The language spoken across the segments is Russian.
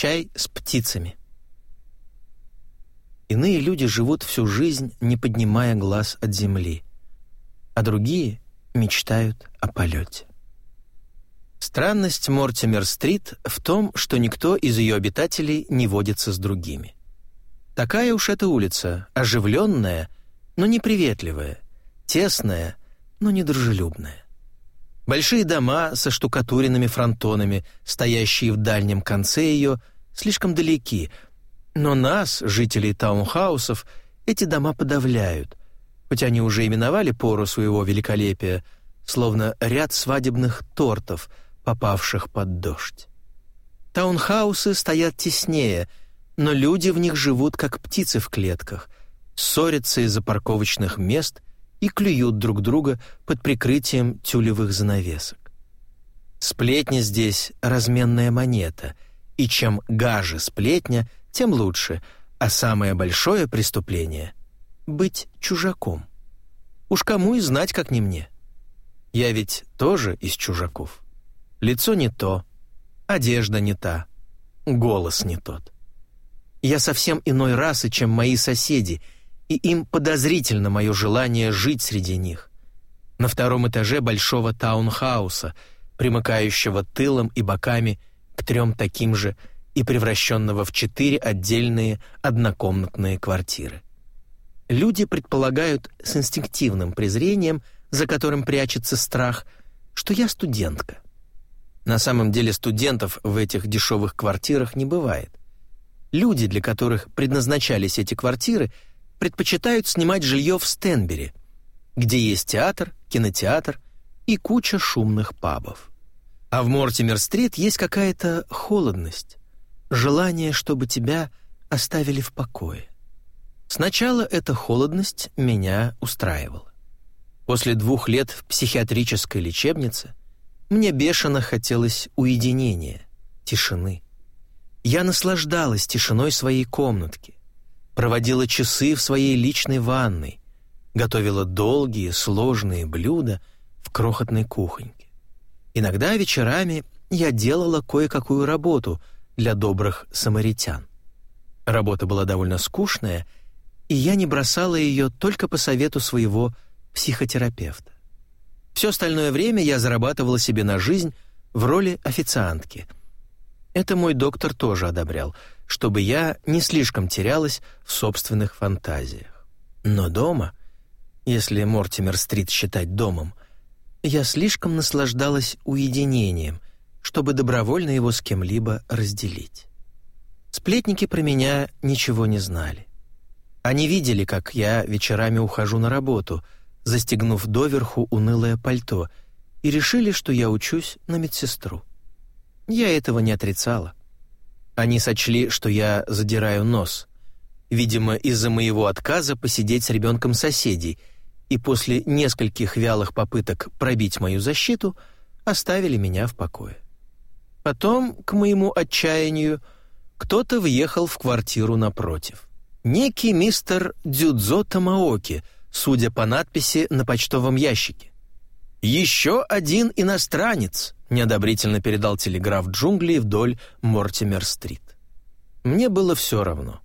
чай с птицами. Иные люди живут всю жизнь, не поднимая глаз от земли, а другие мечтают о полете. Странность Мортимер-стрит в том, что никто из ее обитателей не водится с другими. Такая уж эта улица, оживленная, но неприветливая, тесная, но недружелюбная. Большие дома со штукатуренными фронтонами, стоящие в дальнем конце ее, слишком далеки, но нас, жителей таунхаусов, эти дома подавляют, хоть они уже именовали пору своего великолепия, словно ряд свадебных тортов, попавших под дождь. Таунхаусы стоят теснее, но люди в них живут, как птицы в клетках, ссорятся из-за парковочных мест и клюют друг друга под прикрытием тюлевых занавесок. Сплетня здесь — разменная монета, и чем гаже сплетня, тем лучше, а самое большое преступление — быть чужаком. Уж кому и знать, как не мне. Я ведь тоже из чужаков. Лицо не то, одежда не та, голос не тот. Я совсем иной расы, чем мои соседи — и им подозрительно мое желание жить среди них. На втором этаже большого таунхауса, примыкающего тылом и боками к трем таким же и превращенного в четыре отдельные однокомнатные квартиры. Люди предполагают с инстинктивным презрением, за которым прячется страх, что я студентка. На самом деле студентов в этих дешевых квартирах не бывает. Люди, для которых предназначались эти квартиры – предпочитают снимать жилье в Стенбери, где есть театр, кинотеатр и куча шумных пабов. А в Мортимер-стрит есть какая-то холодность, желание, чтобы тебя оставили в покое. Сначала эта холодность меня устраивала. После двух лет в психиатрической лечебнице мне бешено хотелось уединения, тишины. Я наслаждалась тишиной своей комнатки, проводила часы в своей личной ванной, готовила долгие, сложные блюда в крохотной кухоньке. Иногда вечерами я делала кое-какую работу для добрых самаритян. Работа была довольно скучная, и я не бросала ее только по совету своего психотерапевта. Все остальное время я зарабатывала себе на жизнь в роли официантки. Это мой доктор тоже одобрял — чтобы я не слишком терялась в собственных фантазиях. Но дома, если Мортимер-стрит считать домом, я слишком наслаждалась уединением, чтобы добровольно его с кем-либо разделить. Сплетники про меня ничего не знали. Они видели, как я вечерами ухожу на работу, застегнув доверху унылое пальто, и решили, что я учусь на медсестру. Я этого не отрицала. Они сочли, что я задираю нос, видимо, из-за моего отказа посидеть с ребенком соседей, и после нескольких вялых попыток пробить мою защиту оставили меня в покое. Потом, к моему отчаянию, кто-то въехал в квартиру напротив. Некий мистер Дзюдзо Тамаоки, судя по надписи на почтовом ящике. «Еще один иностранец», неодобрительно передал телеграф джунглей вдоль Мортимер-стрит. Мне было все равно.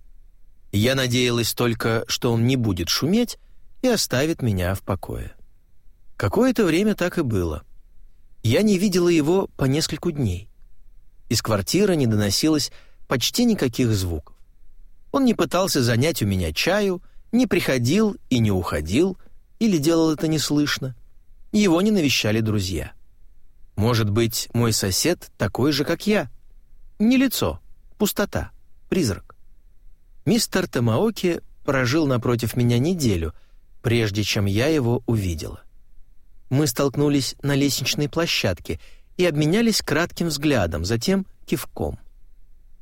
Я надеялась только, что он не будет шуметь и оставит меня в покое. Какое-то время так и было. Я не видела его по нескольку дней. Из квартиры не доносилось почти никаких звуков. Он не пытался занять у меня чаю, не приходил и не уходил, или делал это неслышно. Его не навещали друзья. Может быть, мой сосед такой же, как я? Не лицо, пустота, призрак. Мистер Тамаоки прожил напротив меня неделю, прежде чем я его увидела. Мы столкнулись на лестничной площадке и обменялись кратким взглядом, затем кивком.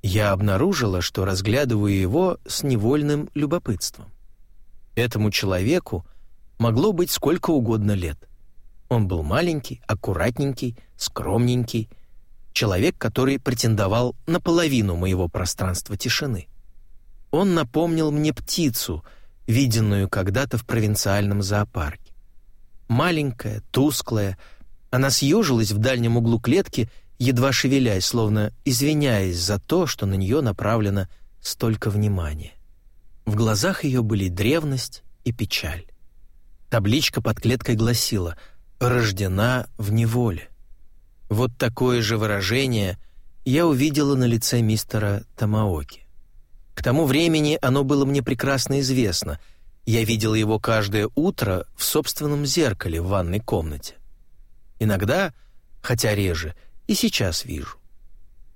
Я обнаружила, что разглядываю его с невольным любопытством. Этому человеку могло быть сколько угодно лет — он был маленький, аккуратненький, скромненький, человек, который претендовал на половину моего пространства тишины. Он напомнил мне птицу, виденную когда-то в провинциальном зоопарке. Маленькая, тусклая, она съежилась в дальнем углу клетки, едва шевелясь, словно извиняясь за то, что на нее направлено столько внимания. В глазах ее были древность и печаль. Табличка под клеткой гласила «Рождена в неволе». Вот такое же выражение я увидела на лице мистера Тамаоки. К тому времени оно было мне прекрасно известно. Я видела его каждое утро в собственном зеркале в ванной комнате. Иногда, хотя реже, и сейчас вижу.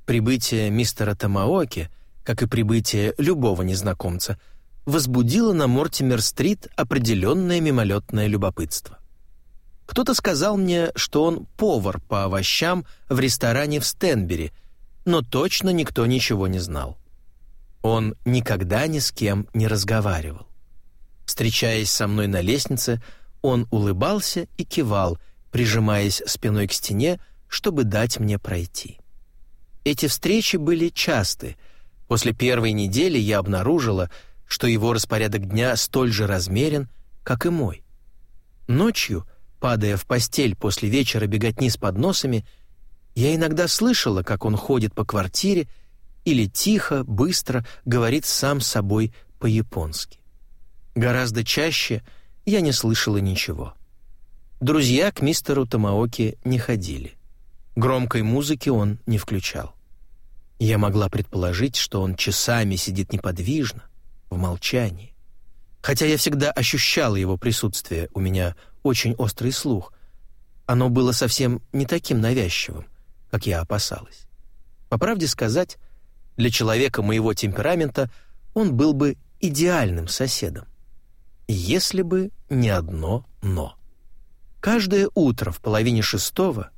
Прибытие мистера Тамаоки, как и прибытие любого незнакомца, возбудило на Мортимер-стрит определенное мимолетное любопытство. Кто-то сказал мне, что он повар по овощам в ресторане в Стенбери, но точно никто ничего не знал. Он никогда ни с кем не разговаривал. Встречаясь со мной на лестнице, он улыбался и кивал, прижимаясь спиной к стене, чтобы дать мне пройти. Эти встречи были часты. После первой недели я обнаружила, что его распорядок дня столь же размерен, как и мой. Ночью, падая в постель после вечера беготни с подносами, я иногда слышала, как он ходит по квартире или тихо, быстро говорит сам с собой по-японски. Гораздо чаще я не слышала ничего. Друзья к мистеру Тамаоки не ходили. Громкой музыки он не включал. Я могла предположить, что он часами сидит неподвижно, в молчании. Хотя я всегда ощущала его присутствие, у меня очень острый слух. Оно было совсем не таким навязчивым, как я опасалась. По правде сказать, для человека моего темперамента он был бы идеальным соседом. Если бы не одно «но». Каждое утро в половине шестого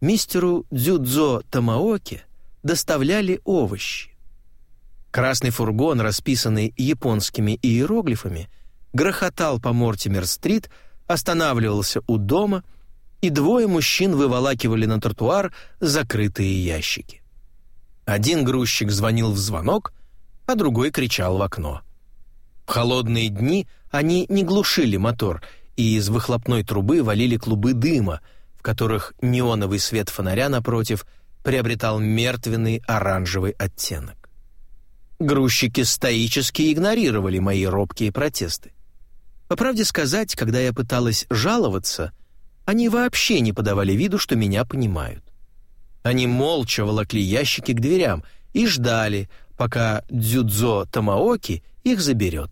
мистеру Дзюдзо Тамаоке доставляли овощи. Красный фургон, расписанный японскими иероглифами, грохотал по Мортимер-стрит, останавливался у дома, и двое мужчин выволакивали на тротуар закрытые ящики. Один грузчик звонил в звонок, а другой кричал в окно. В холодные дни они не глушили мотор — и из выхлопной трубы валили клубы дыма, в которых неоновый свет фонаря напротив приобретал мертвенный оранжевый оттенок. Грузчики стоически игнорировали мои робкие протесты. По правде сказать, когда я пыталась жаловаться, они вообще не подавали виду, что меня понимают. Они молча волокли ящики к дверям и ждали, пока Дзюдзо Тамаоки их заберет.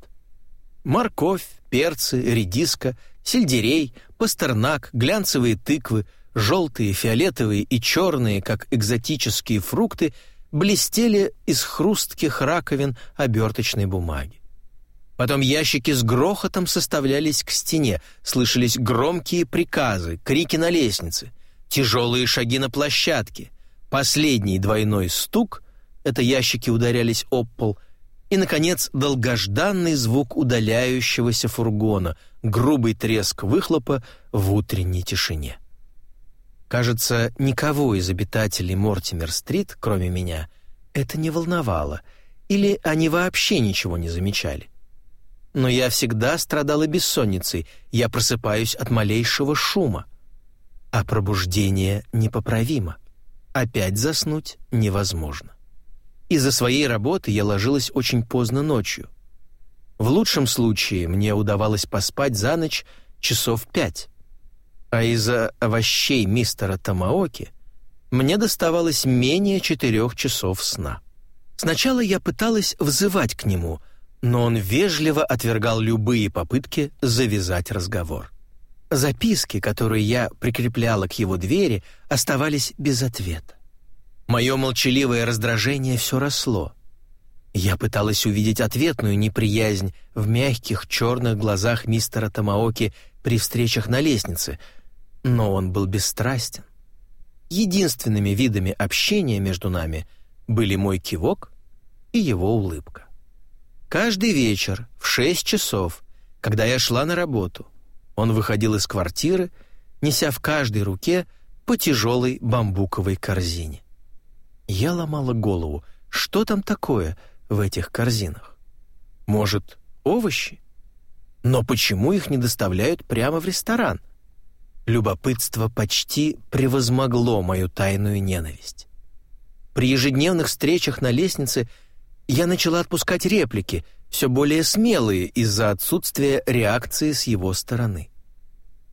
Морковь, перцы, редиска сельдерей, пастернак, глянцевые тыквы, желтые, фиолетовые и черные, как экзотические фрукты, блестели из хрустких раковин оберточной бумаги. Потом ящики с грохотом составлялись к стене, слышались громкие приказы, крики на лестнице, тяжелые шаги на площадке. Последний двойной стук — это ящики ударялись об пол — и, наконец, долгожданный звук удаляющегося фургона, грубый треск выхлопа в утренней тишине. Кажется, никого из обитателей Мортимер-стрит, кроме меня, это не волновало, или они вообще ничего не замечали. Но я всегда страдала бессонницей, я просыпаюсь от малейшего шума. А пробуждение непоправимо. Опять заснуть невозможно. Из-за своей работы я ложилась очень поздно ночью. В лучшем случае мне удавалось поспать за ночь часов пять. А из-за овощей мистера Тамаоки мне доставалось менее четырех часов сна. Сначала я пыталась взывать к нему, но он вежливо отвергал любые попытки завязать разговор. Записки, которые я прикрепляла к его двери, оставались без ответа. Мое молчаливое раздражение все росло. Я пыталась увидеть ответную неприязнь в мягких черных глазах мистера Тамаоки при встречах на лестнице, но он был бесстрастен. Единственными видами общения между нами были мой кивок и его улыбка. Каждый вечер в шесть часов, когда я шла на работу, он выходил из квартиры, неся в каждой руке по тяжелой бамбуковой корзине. Я ломала голову, что там такое в этих корзинах? Может, овощи? Но почему их не доставляют прямо в ресторан? Любопытство почти превозмогло мою тайную ненависть. При ежедневных встречах на лестнице я начала отпускать реплики, все более смелые из-за отсутствия реакции с его стороны.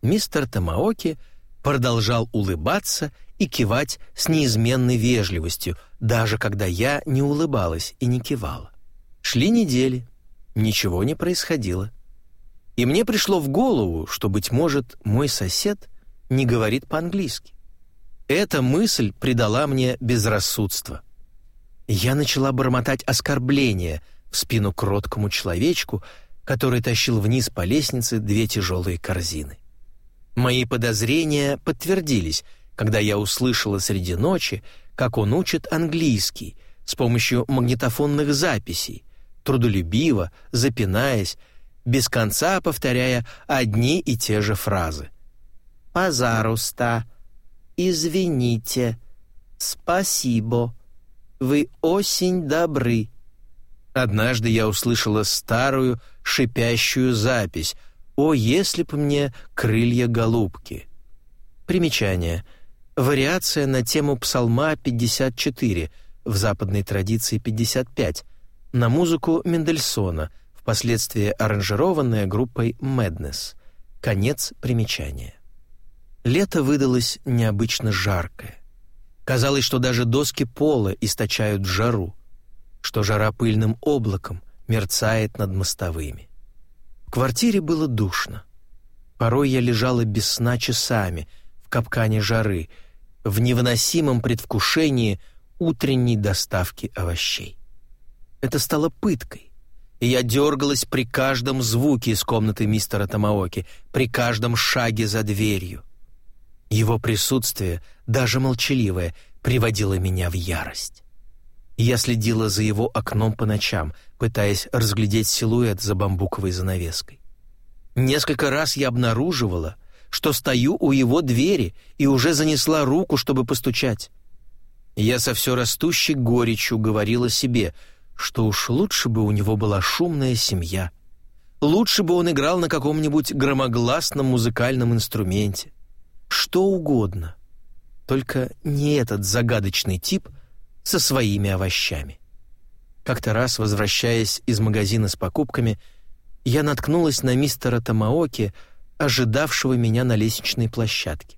Мистер Тамаоки продолжал улыбаться и кивать с неизменной вежливостью, даже когда я не улыбалась и не кивала. Шли недели, ничего не происходило. И мне пришло в голову, что, быть может, мой сосед не говорит по-английски. Эта мысль придала мне безрассудство. Я начала бормотать оскорбления в спину кроткому человечку, который тащил вниз по лестнице две тяжелые корзины. Мои подозрения подтвердились, когда я услышала среди ночи, как он учит английский с помощью магнитофонных записей, трудолюбиво, запинаясь, без конца повторяя одни и те же фразы. «Пожалуйста», «Извините», «Спасибо», «Вы очень добры». Однажды я услышала старую шипящую запись «О, если б мне крылья голубки». Примечание. Вариация на тему Псалма 54, в западной традиции 55, на музыку Мендельсона – впоследствии аранжированная группой Madness. Конец примечания. Лето выдалось необычно жаркое. Казалось, что даже доски пола источают жару, что жара пыльным облаком мерцает над мостовыми. В квартире было душно. Порой я лежала без сна часами в капкане жары, в невыносимом предвкушении утренней доставки овощей. Это стало пыткой и я дергалась при каждом звуке из комнаты мистера Тамаоки, при каждом шаге за дверью. Его присутствие, даже молчаливое, приводило меня в ярость. Я следила за его окном по ночам, пытаясь разглядеть силуэт за бамбуковой занавеской. Несколько раз я обнаруживала, что стою у его двери и уже занесла руку, чтобы постучать. Я со все растущей горечью говорила себе — что уж лучше бы у него была шумная семья. Лучше бы он играл на каком-нибудь громогласном музыкальном инструменте. Что угодно. Только не этот загадочный тип со своими овощами. Как-то раз, возвращаясь из магазина с покупками, я наткнулась на мистера Тамаоки, ожидавшего меня на лестничной площадке.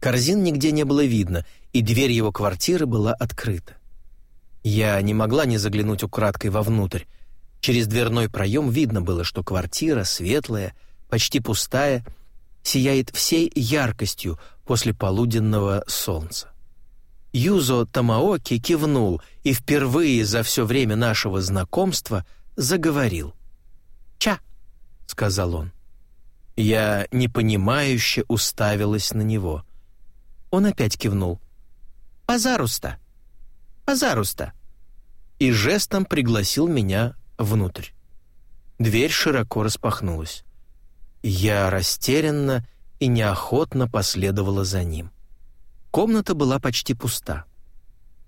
Корзин нигде не было видно, и дверь его квартиры была открыта. Я не могла не заглянуть украдкой вовнутрь. Через дверной проем видно было, что квартира, светлая, почти пустая, сияет всей яркостью после полуденного солнца. Юзо Тамаоки кивнул и впервые за все время нашего знакомства заговорил. «Ча», — сказал он. Я непонимающе уставилась на него. Он опять кивнул. «Пожалуйста» пожалуйста!» и жестом пригласил меня внутрь. Дверь широко распахнулась. Я растерянно и неохотно последовала за ним. Комната была почти пуста.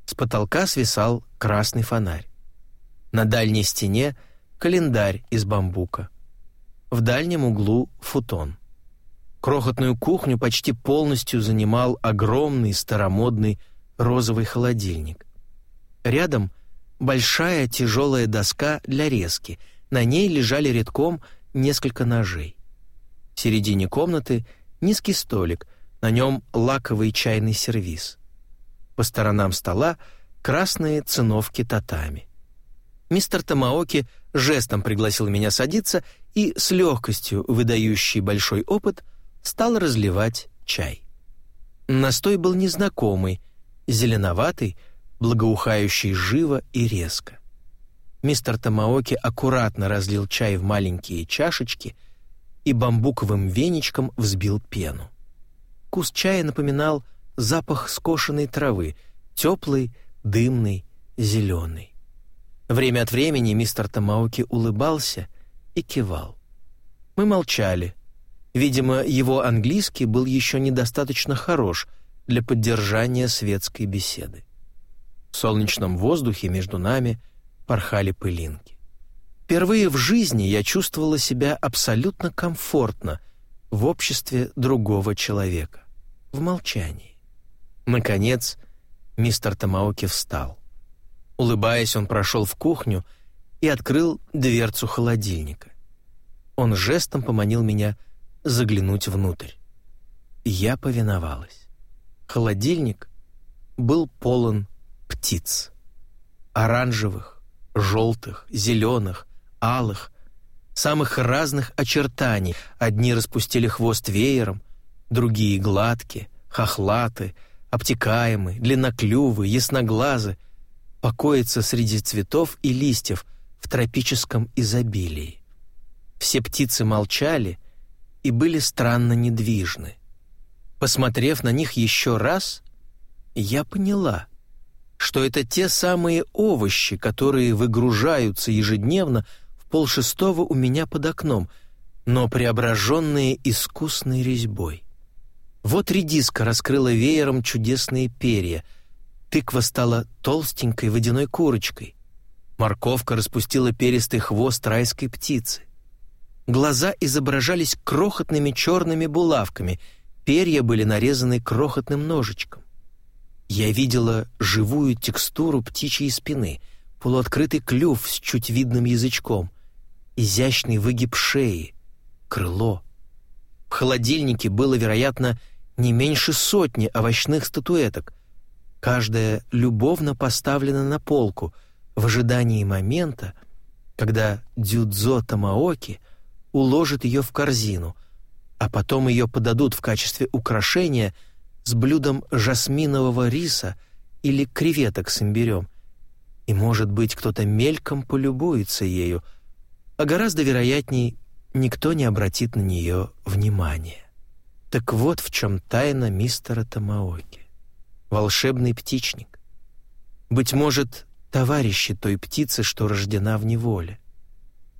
С потолка свисал красный фонарь. На дальней стене календарь из бамбука. В дальнем углу футон. Крохотную кухню почти полностью занимал огромный старомодный розовый холодильник. Рядом большая тяжелая доска для резки. На ней лежали редком несколько ножей. В середине комнаты низкий столик, на нем лаковый чайный сервиз. По сторонам стола красные циновки татами. Мистер Тамаоки жестом пригласил меня садиться и, с легкостью выдающий большой опыт, стал разливать чай. Настой был незнакомый, зеленоватый, благоухающий живо и резко. Мистер Тамаоки аккуратно разлил чай в маленькие чашечки и бамбуковым веничком взбил пену. Вкус чая напоминал запах скошенной травы, теплый, дымный, зеленый. Время от времени мистер Тамаоки улыбался и кивал. Мы молчали. Видимо, его английский был еще недостаточно хорош для поддержания светской беседы. В солнечном воздухе между нами порхали пылинки. Впервые в жизни я чувствовала себя абсолютно комфортно в обществе другого человека, в молчании. Наконец, мистер Тамаоки встал. Улыбаясь, он прошел в кухню и открыл дверцу холодильника. Он жестом поманил меня заглянуть внутрь. Я повиновалась. Холодильник был полон птиц. Оранжевых, желтых, зеленых, алых, самых разных очертаний. Одни распустили хвост веером, другие гладкие, хохлаты, обтекаемые, длинноклювые, ясноглазы, покоятся среди цветов и листьев в тропическом изобилии. Все птицы молчали и были странно недвижны. Посмотрев на них еще раз, я поняла, что это те самые овощи, которые выгружаются ежедневно в полшестого у меня под окном, но преображенные искусной резьбой. Вот редиска раскрыла веером чудесные перья, тыква стала толстенькой водяной курочкой, морковка распустила перистый хвост райской птицы. Глаза изображались крохотными черными булавками, перья были нарезаны крохотным ножичком. Я видела живую текстуру птичьей спины, полуоткрытый клюв с чуть видным язычком, изящный выгиб шеи, крыло. В холодильнике было, вероятно, не меньше сотни овощных статуэток. Каждая любовно поставлена на полку в ожидании момента, когда Дзюдзо Тамаоки уложит ее в корзину, а потом ее подадут в качестве украшения – с блюдом жасминового риса или креветок с имбирем. И, может быть, кто-то мельком полюбуется ею, а гораздо вероятней, никто не обратит на нее внимания. Так вот в чем тайна мистера Тамаоки. Волшебный птичник. Быть может, товарищи той птицы, что рождена в неволе.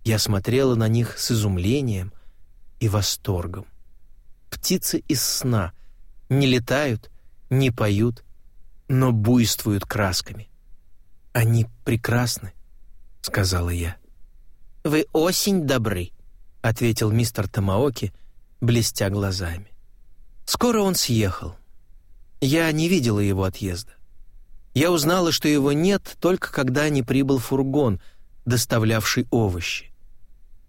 Я смотрела на них с изумлением и восторгом. Птицы из сна — не летают, не поют, но буйствуют красками. «Они прекрасны», — сказала я. «Вы осень добры», — ответил мистер Тамаоки, блестя глазами. Скоро он съехал. Я не видела его отъезда. Я узнала, что его нет, только когда не прибыл фургон, доставлявший овощи.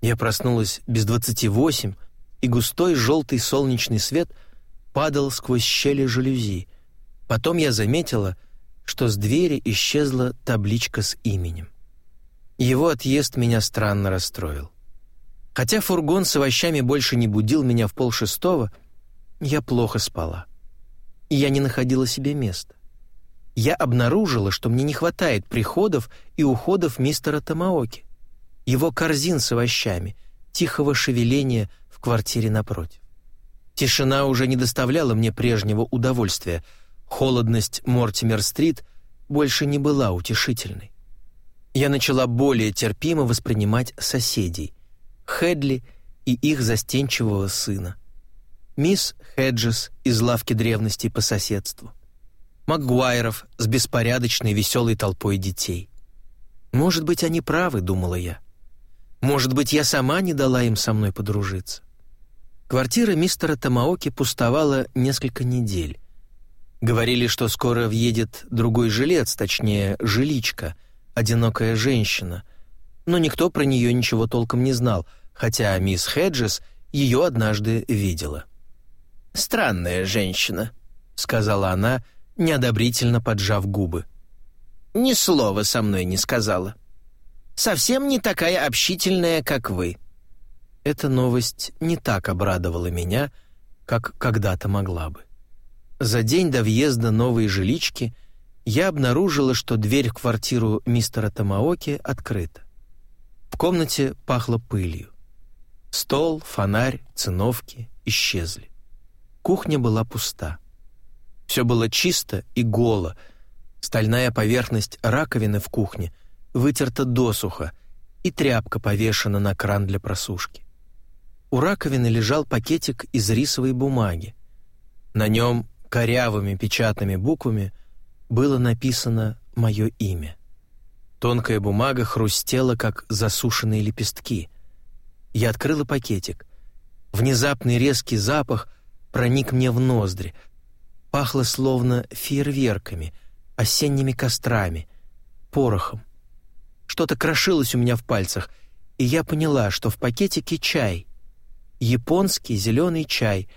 Я проснулась без двадцати восемь, и густой желтый солнечный свет — падал сквозь щели жалюзи. Потом я заметила, что с двери исчезла табличка с именем. Его отъезд меня странно расстроил. Хотя фургон с овощами больше не будил меня в полшестого, я плохо спала. Я не находила себе места. Я обнаружила, что мне не хватает приходов и уходов мистера Тамаоки, его корзин с овощами, тихого шевеления в квартире напротив. Тишина уже не доставляла мне прежнего удовольствия. Холодность Мортимер-стрит больше не была утешительной. Я начала более терпимо воспринимать соседей, Хедли и их застенчивого сына, мисс Хеджес из лавки древностей по соседству, Макгуайров с беспорядочной веселой толпой детей. Может быть, они правы, думала я. Может быть, я сама не дала им со мной подружиться. Квартира мистера Тамаоки пустовала несколько недель. Говорили, что скоро въедет другой жилец, точнее, жиличка, одинокая женщина. Но никто про нее ничего толком не знал, хотя мисс Хеджес ее однажды видела. «Странная женщина», — сказала она, неодобрительно поджав губы. «Ни слова со мной не сказала. Совсем не такая общительная, как вы» эта новость не так обрадовала меня, как когда-то могла бы. За день до въезда новой жилички я обнаружила, что дверь в квартиру мистера Тамаоки открыта. В комнате пахло пылью. Стол, фонарь, циновки исчезли. Кухня была пуста. Все было чисто и голо. Стальная поверхность раковины в кухне вытерта досуха, и тряпка повешена на кран для просушки. У раковины лежал пакетик из рисовой бумаги. На нем корявыми печатными буквами было написано мое имя. Тонкая бумага хрустела, как засушенные лепестки. Я открыла пакетик. Внезапный резкий запах проник мне в ноздри. Пахло словно фейерверками, осенними кострами, порохом. Что-то крошилось у меня в пальцах, и я поняла, что в пакетике чай. Японский зеленый чай.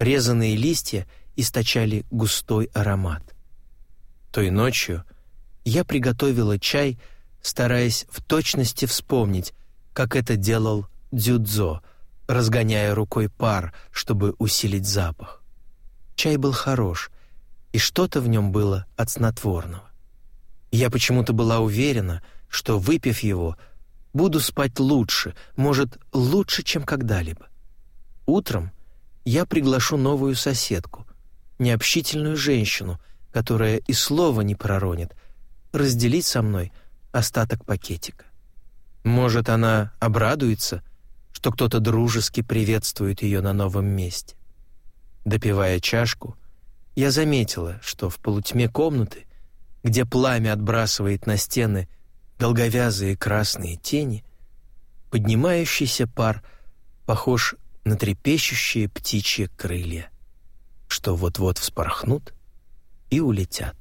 Резанные листья источали густой аромат. Той ночью я приготовила чай, стараясь в точности вспомнить, как это делал Дзюдзо, разгоняя рукой пар, чтобы усилить запах. Чай был хорош, и что-то в нем было от снотворного. Я почему-то была уверена, что, выпив его, буду спать лучше, может, лучше, чем когда-либо. Утром я приглашу новую соседку, необщительную женщину, которая и слова не проронит, разделить со мной остаток пакетика. Может, она обрадуется, что кто-то дружески приветствует ее на новом месте. Допивая чашку, я заметила, что в полутьме комнаты, где пламя отбрасывает на стены долговязые красные тени, поднимающийся пар похож на трепещущие птичьи крылья, что вот-вот вспорхнут и улетят.